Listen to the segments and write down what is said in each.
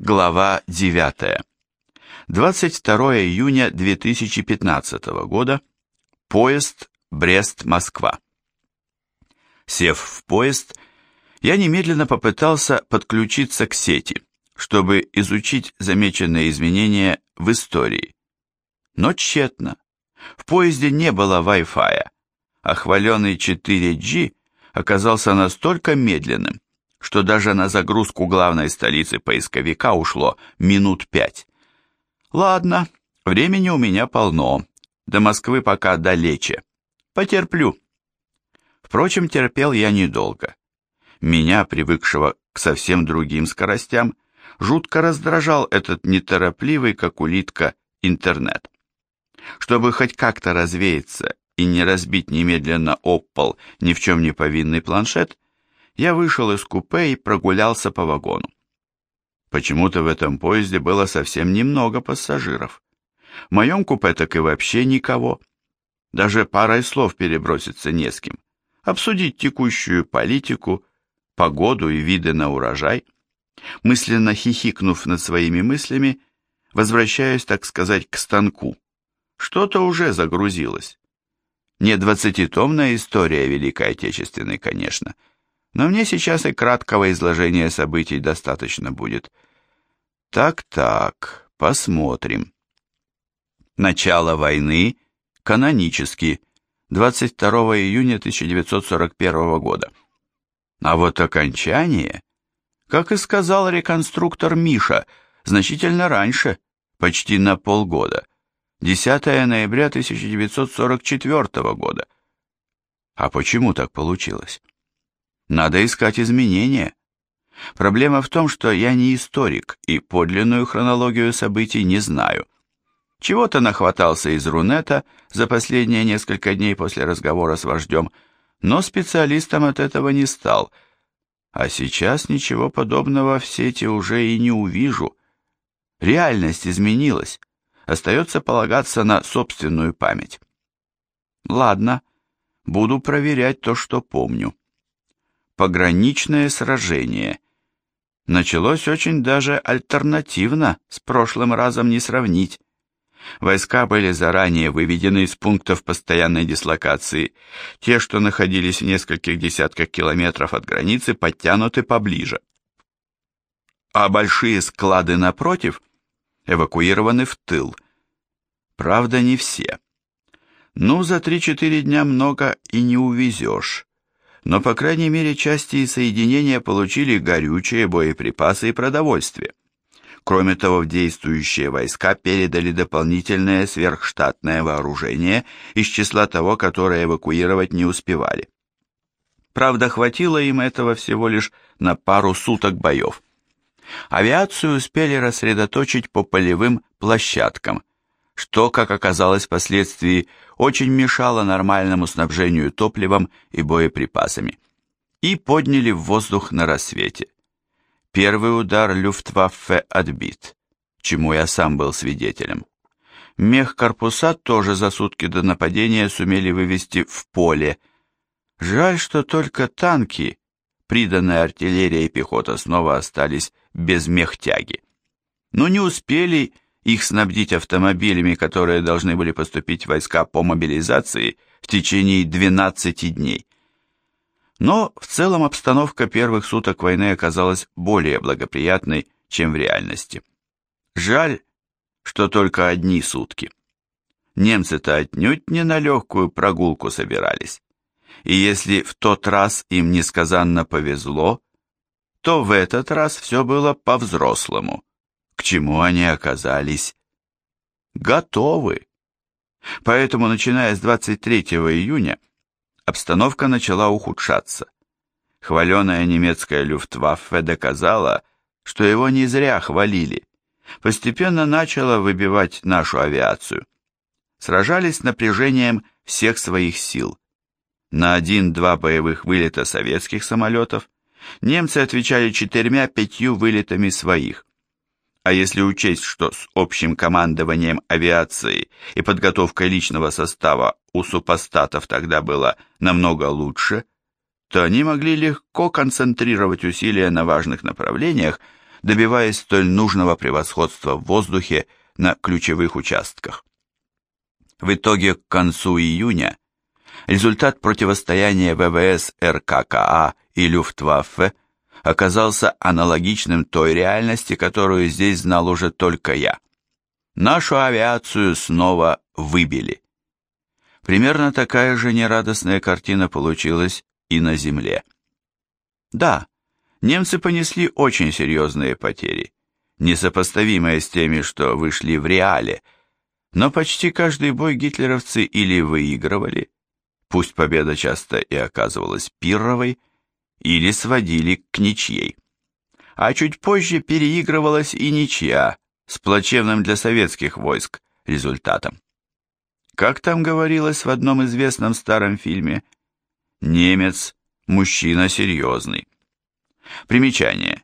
Глава 9. 22 июня 2015 года. Поезд Брест-Москва. Сев в поезд, я немедленно попытался подключиться к сети, чтобы изучить замеченные изменения в истории. Но тщетно. В поезде не было Wi-Fi, а хваленый 4G оказался настолько медленным, что даже на загрузку главной столицы поисковика ушло минут пять. Ладно, времени у меня полно, до Москвы пока далече. Потерплю. Впрочем, терпел я недолго. Меня, привыкшего к совсем другим скоростям, жутко раздражал этот неторопливый, как улитка, интернет. Чтобы хоть как-то развеяться и не разбить немедленно об пол ни в чем не повинный планшет, я вышел из купе и прогулялся по вагону. Почему-то в этом поезде было совсем немного пассажиров. В моем купе так и вообще никого. Даже парой слов переброситься не с кем. Обсудить текущую политику, погоду и виды на урожай. Мысленно хихикнув над своими мыслями, возвращаюсь, так сказать, к станку. Что-то уже загрузилось. Не двадцатитомная история Великой Отечественной, конечно, — но мне сейчас и краткого изложения событий достаточно будет. Так-так, посмотрим. Начало войны канонически 22 июня 1941 года. А вот окончание, как и сказал реконструктор Миша, значительно раньше, почти на полгода, 10 ноября 1944 года. А почему так получилось? Надо искать изменения. Проблема в том, что я не историк и подлинную хронологию событий не знаю. Чего-то нахватался из Рунета за последние несколько дней после разговора с вождем, но специалистом от этого не стал. А сейчас ничего подобного в сети уже и не увижу. Реальность изменилась. Остается полагаться на собственную память. Ладно, буду проверять то, что помню пограничное сражение. Началось очень даже альтернативно, с прошлым разом не сравнить. Войска были заранее выведены из пунктов постоянной дислокации. Те, что находились в нескольких десятках километров от границы, подтянуты поближе. А большие склады напротив эвакуированы в тыл. Правда, не все. Ну, за 3-4 дня много и не увезешь но, по крайней мере, части и соединения получили горючие, боеприпасы и продовольствие. Кроме того, в действующие войска передали дополнительное сверхштатное вооружение из числа того, которое эвакуировать не успевали. Правда, хватило им этого всего лишь на пару суток боев. Авиацию успели рассредоточить по полевым площадкам, что, как оказалось впоследствии, очень мешало нормальному снабжению топливом и боеприпасами, и подняли в воздух на рассвете. Первый удар Люфтваффе отбит, чему я сам был свидетелем. Мех корпуса тоже за сутки до нападения сумели вывести в поле. Жаль, что только танки, приданная артиллерия и пехота снова остались без мехтяги. Но не успели их снабдить автомобилями, которые должны были поступить войска по мобилизации в течение 12 дней. Но в целом обстановка первых суток войны оказалась более благоприятной, чем в реальности. Жаль, что только одни сутки. Немцы-то отнюдь не на легкую прогулку собирались. И если в тот раз им несказанно повезло, то в этот раз все было по-взрослому к чему они оказались готовы. Поэтому, начиная с 23 июня, обстановка начала ухудшаться. Хваленая немецкая люфтваффе доказала, что его не зря хвалили. Постепенно начала выбивать нашу авиацию. Сражались с напряжением всех своих сил. На один-два боевых вылета советских самолетов немцы отвечали четырьмя-пятью вылетами своих. А если учесть, что с общим командованием авиации и подготовкой личного состава у супостатов тогда было намного лучше, то они могли легко концентрировать усилия на важных направлениях, добиваясь столь нужного превосходства в воздухе на ключевых участках. В итоге к концу июня результат противостояния ВВС РККА и Люфтваффе оказался аналогичным той реальности, которую здесь знал уже только я. Нашу авиацию снова выбили. Примерно такая же нерадостная картина получилась и на земле. Да, немцы понесли очень серьезные потери, несопоставимые с теми, что вышли в реале, но почти каждый бой гитлеровцы или выигрывали, пусть победа часто и оказывалась пирровой, или сводили к ничьей. А чуть позже переигрывалась и ничья, с плачевным для советских войск результатом. Как там говорилось в одном известном старом фильме, немец – мужчина серьезный. Примечание.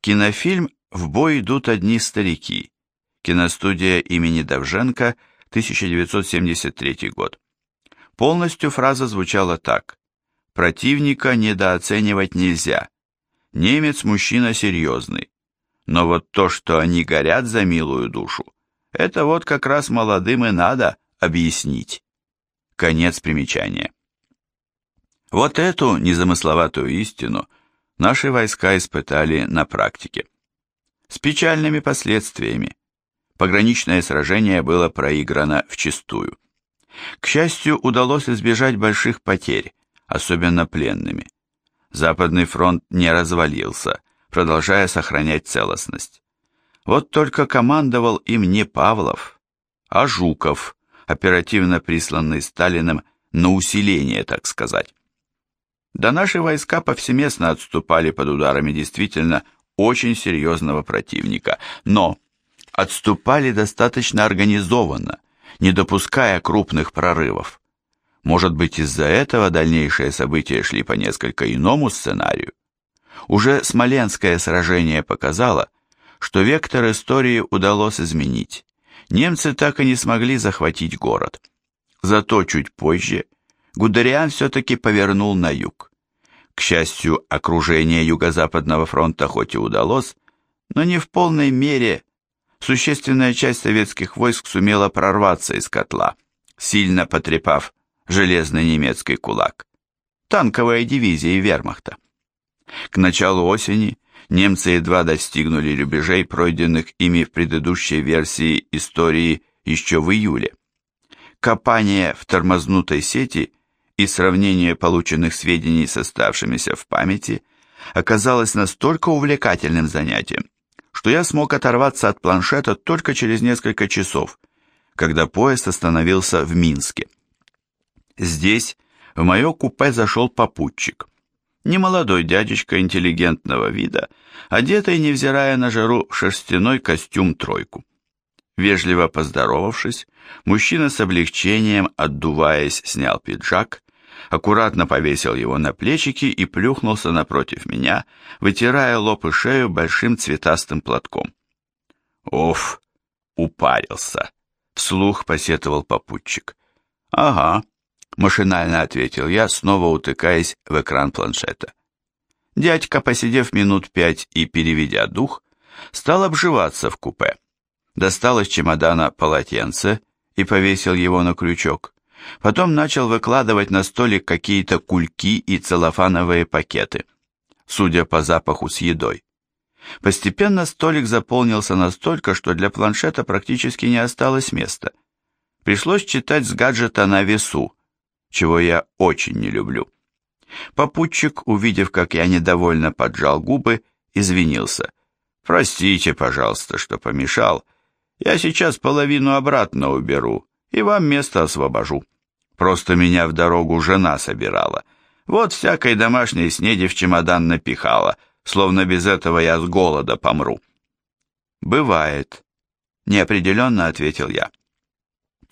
Кинофильм «В бой идут одни старики». Киностудия имени Давженко, 1973 год. Полностью фраза звучала так. Противника недооценивать нельзя. Немец мужчина серьезный. Но вот то, что они горят за милую душу, это вот как раз молодым и надо объяснить. Конец примечания. Вот эту незамысловатую истину наши войска испытали на практике. С печальными последствиями. Пограничное сражение было проиграно вчистую. К счастью, удалось избежать больших потерь, особенно пленными. Западный фронт не развалился, продолжая сохранять целостность. Вот только командовал им не Павлов, а Жуков, оперативно присланный Сталиным на усиление, так сказать. Да наши войска повсеместно отступали под ударами действительно очень серьезного противника, но отступали достаточно организованно, не допуская крупных прорывов. Может быть, из-за этого дальнейшие события шли по несколько иному сценарию? Уже Смоленское сражение показало, что вектор истории удалось изменить. Немцы так и не смогли захватить город. Зато чуть позже Гудериан все-таки повернул на юг. К счастью, окружение Юго-Западного фронта хоть и удалось, но не в полной мере существенная часть советских войск сумела прорваться из котла, сильно потрепав железный немецкий кулак, танковая дивизия вермахта. К началу осени немцы едва достигнули рубежей, пройденных ими в предыдущей версии истории еще в июле. Копание в тормознутой сети и сравнение полученных сведений с оставшимися в памяти оказалось настолько увлекательным занятием, что я смог оторваться от планшета только через несколько часов, когда поезд остановился в Минске. Здесь в мое купе зашел попутчик. Немолодой дядечка интеллигентного вида, одетый, невзирая на жару, в шерстяной костюм-тройку. Вежливо поздоровавшись, мужчина с облегчением, отдуваясь, снял пиджак, аккуратно повесил его на плечики и плюхнулся напротив меня, вытирая лоб и шею большим цветастым платком. «Оф, упарился!» — вслух посетовал попутчик. «Ага», Машинально ответил я, снова утыкаясь в экран планшета. Дядька, посидев минут пять и переведя дух, стал обживаться в купе. Достал из чемодана полотенце и повесил его на крючок. Потом начал выкладывать на столик какие-то кульки и целлофановые пакеты, судя по запаху с едой. Постепенно столик заполнился настолько, что для планшета практически не осталось места. Пришлось читать с гаджета на весу, чего я очень не люблю. Попутчик, увидев, как я недовольно поджал губы, извинился. «Простите, пожалуйста, что помешал. Я сейчас половину обратно уберу и вам место освобожу. Просто меня в дорогу жена собирала. Вот всякой домашней снеди в чемодан напихала, словно без этого я с голода помру». «Бывает», — неопределенно ответил я.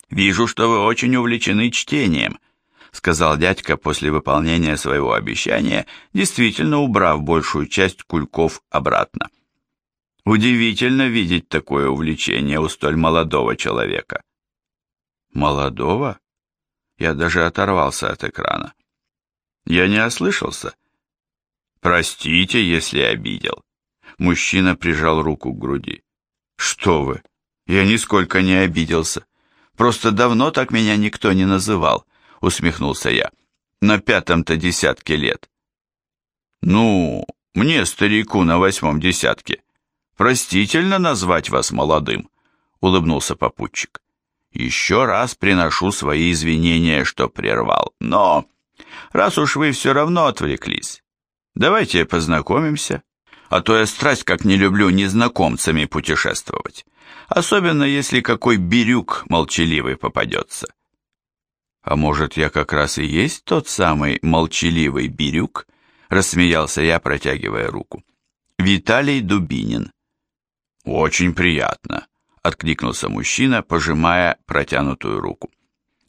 «Вижу, что вы очень увлечены чтением», сказал дядька после выполнения своего обещания, действительно убрав большую часть кульков обратно. Удивительно видеть такое увлечение у столь молодого человека. Молодого? Я даже оторвался от экрана. Я не ослышался. Простите, если обидел. Мужчина прижал руку к груди. Что вы? Я нисколько не обиделся. Просто давно так меня никто не называл, усмехнулся я. На пятом-то десятке лет. Ну, мне, старику на восьмом десятке, простительно назвать вас молодым, улыбнулся попутчик. Еще раз приношу свои извинения, что прервал. Но, раз уж вы все равно отвлеклись, давайте познакомимся. А то я страсть как не люблю незнакомцами путешествовать. Особенно, если какой бирюк молчаливый попадется. А может, я как раз и есть тот самый молчаливый бирюк? Рассмеялся я, протягивая руку. Виталий Дубинин. Очень приятно откликнулся мужчина, пожимая протянутую руку.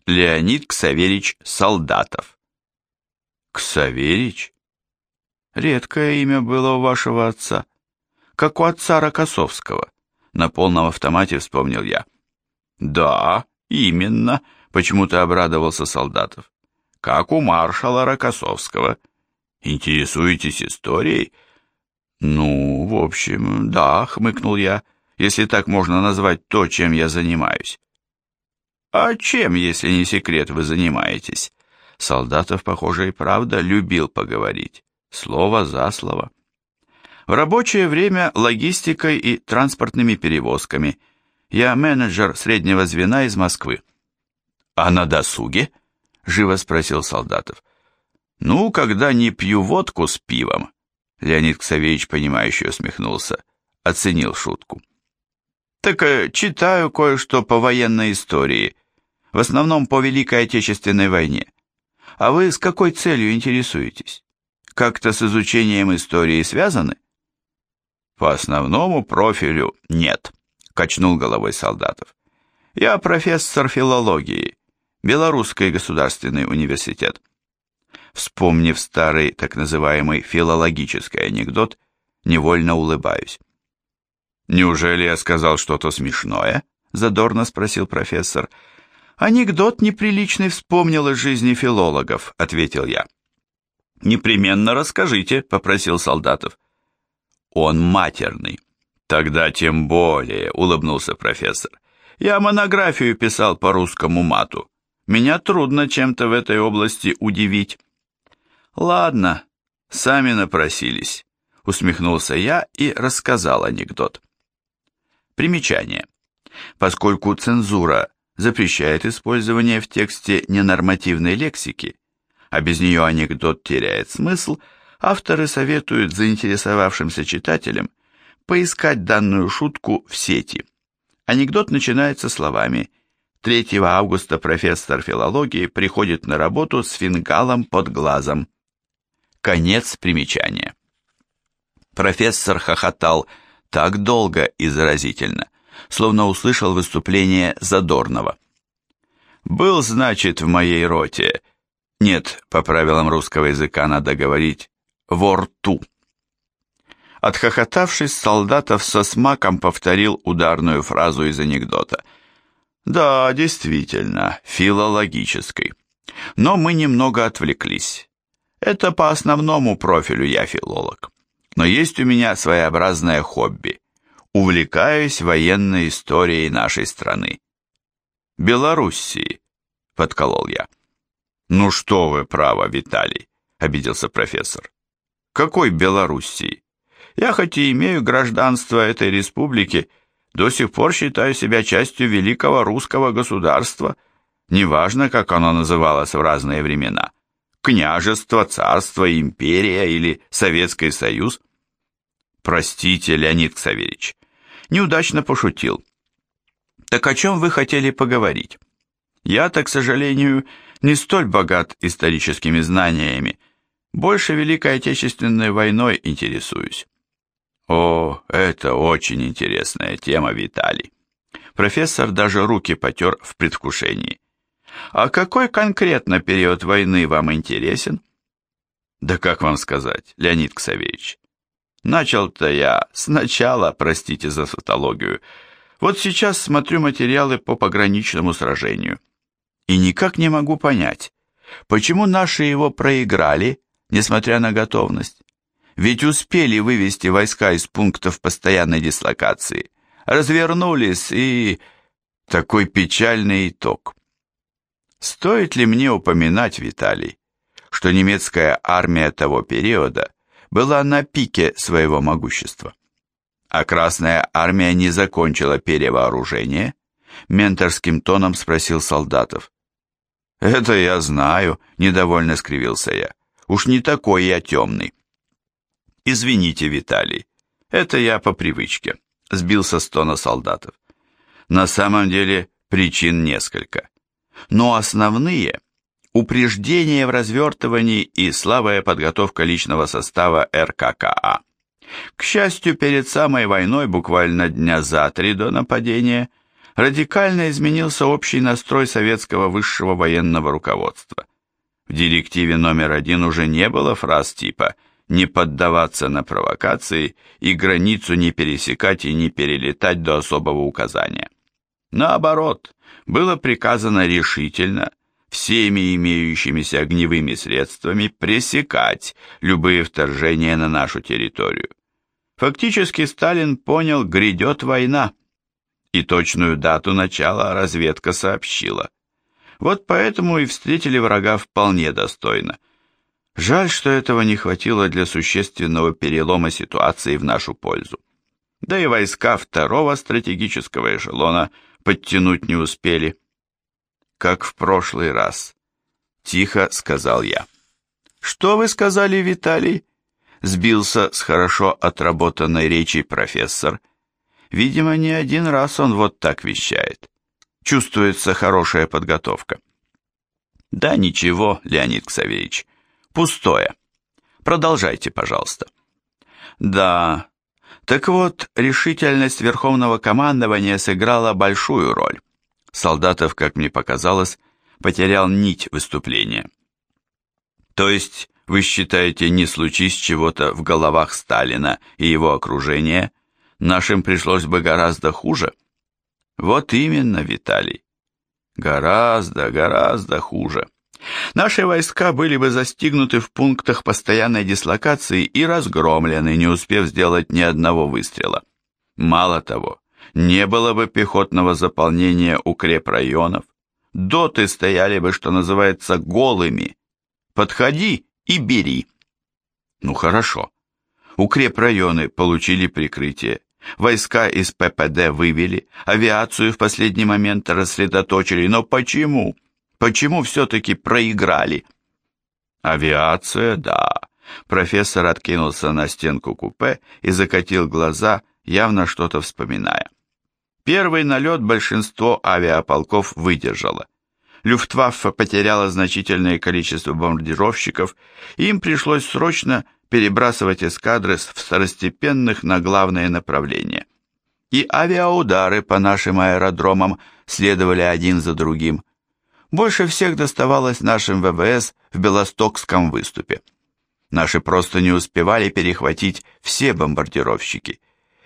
Леонид Ксаверич Солдатов. Ксаверич? Редкое имя было у вашего отца. Как у отца Рокоссовского. На полном автомате вспомнил я. Да, именно, почему-то обрадовался Солдатов. Как у маршала Рокоссовского. Интересуетесь историей? Ну, в общем, да, хмыкнул я если так можно назвать то, чем я занимаюсь. А чем, если не секрет, вы занимаетесь? Солдатов, похоже, и правда любил поговорить. Слово за слово. В рабочее время логистикой и транспортными перевозками. Я менеджер среднего звена из Москвы. А на досуге? Живо спросил Солдатов. Ну, когда не пью водку с пивом. Леонид Ксавеевич, понимающе усмехнулся, оценил шутку. Так э, читаю кое-что по военной истории, в основном по Великой Отечественной войне. А вы с какой целью интересуетесь? Как-то с изучением истории связаны? По основному профилю нет, качнул головой солдатов. Я профессор филологии, Белорусский государственный университет. Вспомнив старый так называемый филологический анекдот, невольно улыбаюсь. «Неужели я сказал что-то смешное?» – задорно спросил профессор. «Анекдот неприличный вспомнил из жизни филологов», – ответил я. «Непременно расскажите», – попросил Солдатов. «Он матерный». «Тогда тем более», – улыбнулся профессор. «Я монографию писал по русскому мату. Меня трудно чем-то в этой области удивить». «Ладно, сами напросились», – усмехнулся я и рассказал анекдот. Примечание. Поскольку цензура запрещает использование в тексте ненормативной лексики, а без нее анекдот теряет смысл, авторы советуют заинтересовавшимся читателям поискать данную шутку в сети. Анекдот начинается словами «3 августа профессор филологии приходит на работу с фингалом под глазом». Конец примечания. Профессор хохотал так долго и заразительно, словно услышал выступление Задорнова. «Был, значит, в моей роте...» Нет, по правилам русского языка надо говорить «во рту». Отхохотавшись, Солдатов со смаком повторил ударную фразу из анекдота. «Да, действительно, филологической. Но мы немного отвлеклись. Это по основному профилю я филолог. Но есть у меня своеобразное хобби. Увлекаюсь военной историей нашей страны. Белоруссии, подколол я. Ну что вы, право, Виталий, обиделся профессор. Какой Белоруссии? Я хоть и имею гражданство этой республики, до сих пор считаю себя частью великого русского государства, неважно, как оно называлось в разные времена княжество, царство, империя или Советский Союз. Простите, Леонид Ксаверич, неудачно пошутил. Так о чем вы хотели поговорить? Я-то, к сожалению, не столь богат историческими знаниями, больше Великой Отечественной войной интересуюсь. О, это очень интересная тема, Виталий. Профессор даже руки потер в предвкушении. А какой конкретно период войны вам интересен? Да как вам сказать, Леонид Ксавеевич? Начал-то я сначала, простите за сатологию. Вот сейчас смотрю материалы по пограничному сражению. И никак не могу понять, почему наши его проиграли, несмотря на готовность. Ведь успели вывести войска из пунктов постоянной дислокации, развернулись и... Такой печальный итог. Стоит ли мне упоминать, Виталий, что немецкая армия того периода была на пике своего могущества? А Красная армия не закончила перевооружение? Менторским тоном спросил солдатов. «Это я знаю», — недовольно скривился я. «Уж не такой я темный». «Извините, Виталий, это я по привычке», — сбился с тона солдатов. «На самом деле причин несколько но основные – упреждение в развертывании и слабая подготовка личного состава РККА. К счастью, перед самой войной, буквально дня за три до нападения, радикально изменился общий настрой советского высшего военного руководства. В директиве номер один уже не было фраз типа «не поддаваться на провокации» и «границу не пересекать и не перелетать до особого указания». Наоборот, было приказано решительно, всеми имеющимися огневыми средствами пресекать любые вторжения на нашу территорию. Фактически Сталин понял, грядет война, и точную дату начала разведка сообщила. Вот поэтому и встретили врага вполне достойно. Жаль, что этого не хватило для существенного перелома ситуации в нашу пользу. Да и войска второго стратегического эшелона – подтянуть не успели. Как в прошлый раз. Тихо сказал я. Что вы сказали, Виталий? Сбился с хорошо отработанной речи профессор. Видимо, не один раз он вот так вещает. Чувствуется хорошая подготовка. Да ничего, Леонид Ксавеевич, пустое. Продолжайте, пожалуйста. Да, так вот, решительность Верховного командования сыграла большую роль. Солдатов, как мне показалось, потерял нить выступления. То есть, вы считаете, не случись чего-то в головах Сталина и его окружения, нашим пришлось бы гораздо хуже? Вот именно, Виталий. Гораздо, гораздо хуже. Наши войска были бы застигнуты в пунктах постоянной дислокации и разгромлены, не успев сделать ни одного выстрела. Мало того, не было бы пехотного заполнения укрепрайонов, доты стояли бы, что называется, голыми. Подходи и бери. Ну хорошо. Укрепрайоны получили прикрытие, войска из ППД вывели, авиацию в последний момент рассредоточили, но почему? Почему все-таки проиграли? Авиация, да. Профессор откинулся на стенку купе и закатил глаза, явно что-то вспоминая. Первый налет большинство авиаполков выдержало. Люфтваффе потеряла значительное количество бомбардировщиков, и им пришлось срочно перебрасывать эскадры с второстепенных на главное направление. И авиаудары по нашим аэродромам следовали один за другим. Больше всех доставалось нашим ВВС в Белостокском выступе. Наши просто не успевали перехватить все бомбардировщики,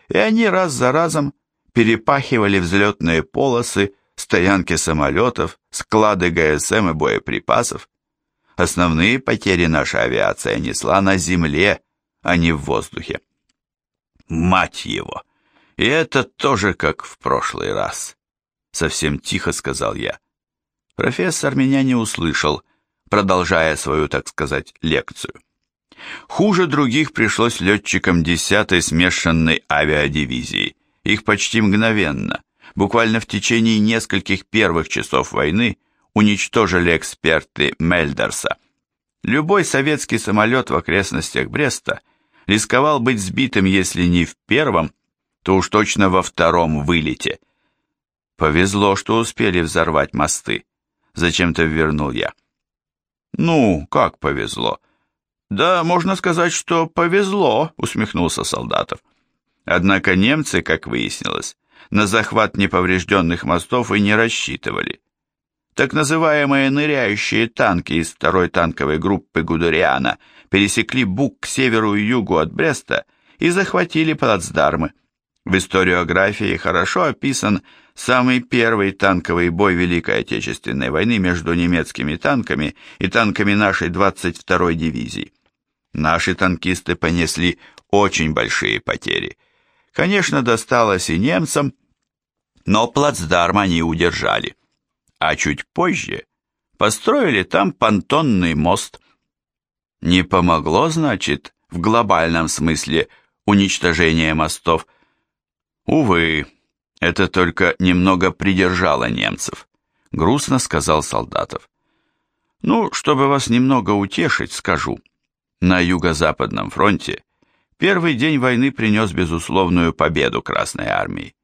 и они раз за разом перепахивали взлетные полосы, стоянки самолетов, склады ГСМ и боеприпасов. Основные потери наша авиация несла на земле, а не в воздухе. Мать его! И это тоже как в прошлый раз. Совсем тихо сказал я. Профессор меня не услышал, продолжая свою, так сказать, лекцию. Хуже других пришлось летчикам 10-й смешанной авиадивизии. Их почти мгновенно, буквально в течение нескольких первых часов войны, уничтожили эксперты Мельдерса. Любой советский самолет в окрестностях Бреста рисковал быть сбитым, если не в первом, то уж точно во втором вылете. Повезло, что успели взорвать мосты зачем-то вернул я. Ну, как повезло? Да, можно сказать, что повезло, усмехнулся Солдатов. Однако немцы, как выяснилось, на захват неповрежденных мостов и не рассчитывали. Так называемые ныряющие танки из второй танковой группы Гудериана пересекли Буг к северу и югу от Бреста и захватили плацдармы. В историографии хорошо описан самый первый танковый бой Великой Отечественной войны между немецкими танками и танками нашей 22-й дивизии. Наши танкисты понесли очень большие потери. Конечно, досталось и немцам, но плацдарм они удержали. А чуть позже построили там понтонный мост. Не помогло, значит, в глобальном смысле уничтожение мостов. Увы, это только немного придержало немцев, грустно сказал Солдатов. Ну, чтобы вас немного утешить, скажу. На юго-западном фронте первый день войны принес безусловную победу Красной Армии.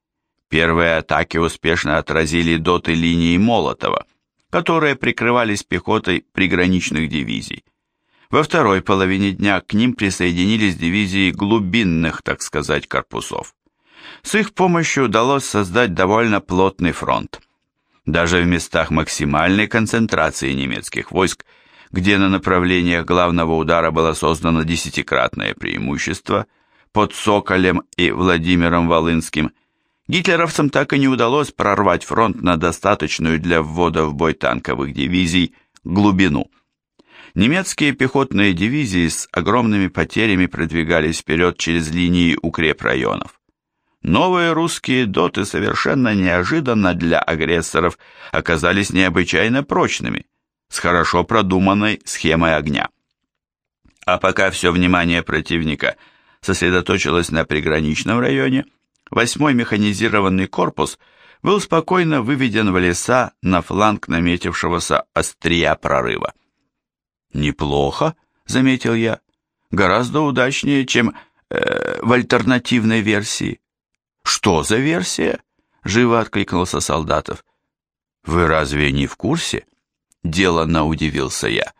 Первые атаки успешно отразили доты линии Молотова, которые прикрывались пехотой приграничных дивизий. Во второй половине дня к ним присоединились дивизии глубинных, так сказать, корпусов. С их помощью удалось создать довольно плотный фронт. Даже в местах максимальной концентрации немецких войск, где на направлениях главного удара было создано десятикратное преимущество, под Соколем и Владимиром Волынским, гитлеровцам так и не удалось прорвать фронт на достаточную для ввода в бой танковых дивизий глубину. Немецкие пехотные дивизии с огромными потерями продвигались вперед через линии укрепрайонов. Новые русские доты совершенно неожиданно для агрессоров оказались необычайно прочными, с хорошо продуманной схемой огня. А пока все внимание противника сосредоточилось на приграничном районе, восьмой механизированный корпус был спокойно выведен в леса на фланг наметившегося острия прорыва. «Неплохо», — заметил я, — «гораздо удачнее, чем э, в альтернативной версии». «Что за версия?» — живо откликнулся Солдатов. «Вы разве не в курсе?» — деланно удивился я.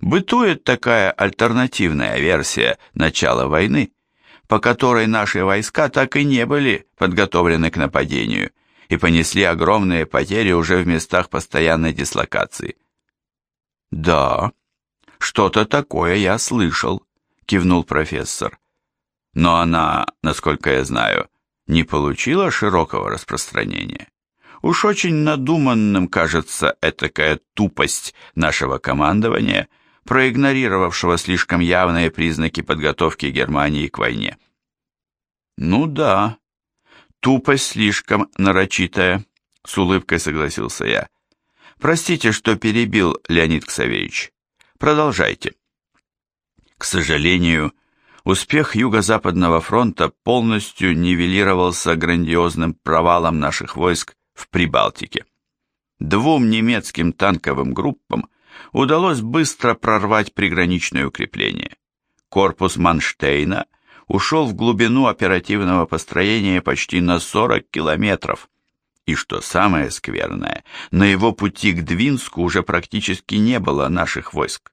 «Бытует такая альтернативная версия начала войны, по которой наши войска так и не были подготовлены к нападению и понесли огромные потери уже в местах постоянной дислокации». «Да, что-то такое я слышал», — кивнул профессор. «Но она, насколько я знаю, не получила широкого распространения. Уж очень надуманным кажется этакая тупость нашего командования, проигнорировавшего слишком явные признаки подготовки Германии к войне. Ну да, тупость слишком нарочитая, с улыбкой согласился я. Простите, что перебил, Леонид Ксавеевич. Продолжайте. К сожалению, Успех Юго-Западного фронта полностью нивелировался грандиозным провалом наших войск в Прибалтике. Двум немецким танковым группам удалось быстро прорвать приграничное укрепление. Корпус Манштейна ушел в глубину оперативного построения почти на 40 километров. И что самое скверное, на его пути к Двинску уже практически не было наших войск.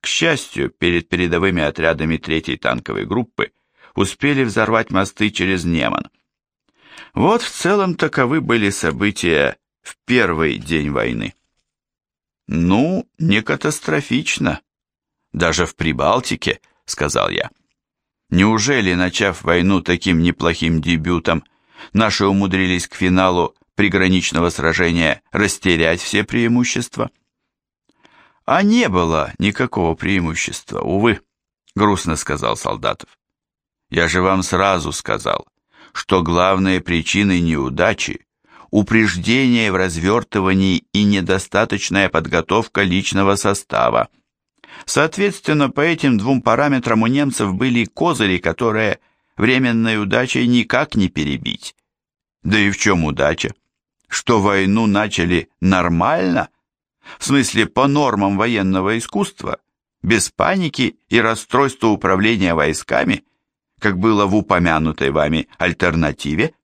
К счастью, перед передовыми отрядами третьей танковой группы успели взорвать мосты через Неман. Вот в целом таковы были события в первый день войны. Ну, не катастрофично. Даже в Прибалтике, сказал я. Неужели, начав войну таким неплохим дебютом, наши умудрились к финалу приграничного сражения растерять все преимущества? А не было никакого преимущества, увы, грустно сказал Солдатов. Я же вам сразу сказал, что главные причины неудачи – упреждение в развертывании и недостаточная подготовка личного состава. Соответственно, по этим двум параметрам у немцев были козыри, которые временной удачей никак не перебить. Да и в чем удача? Что войну начали нормально – в смысле по нормам военного искусства, без паники и расстройства управления войсками, как было в упомянутой вами альтернативе?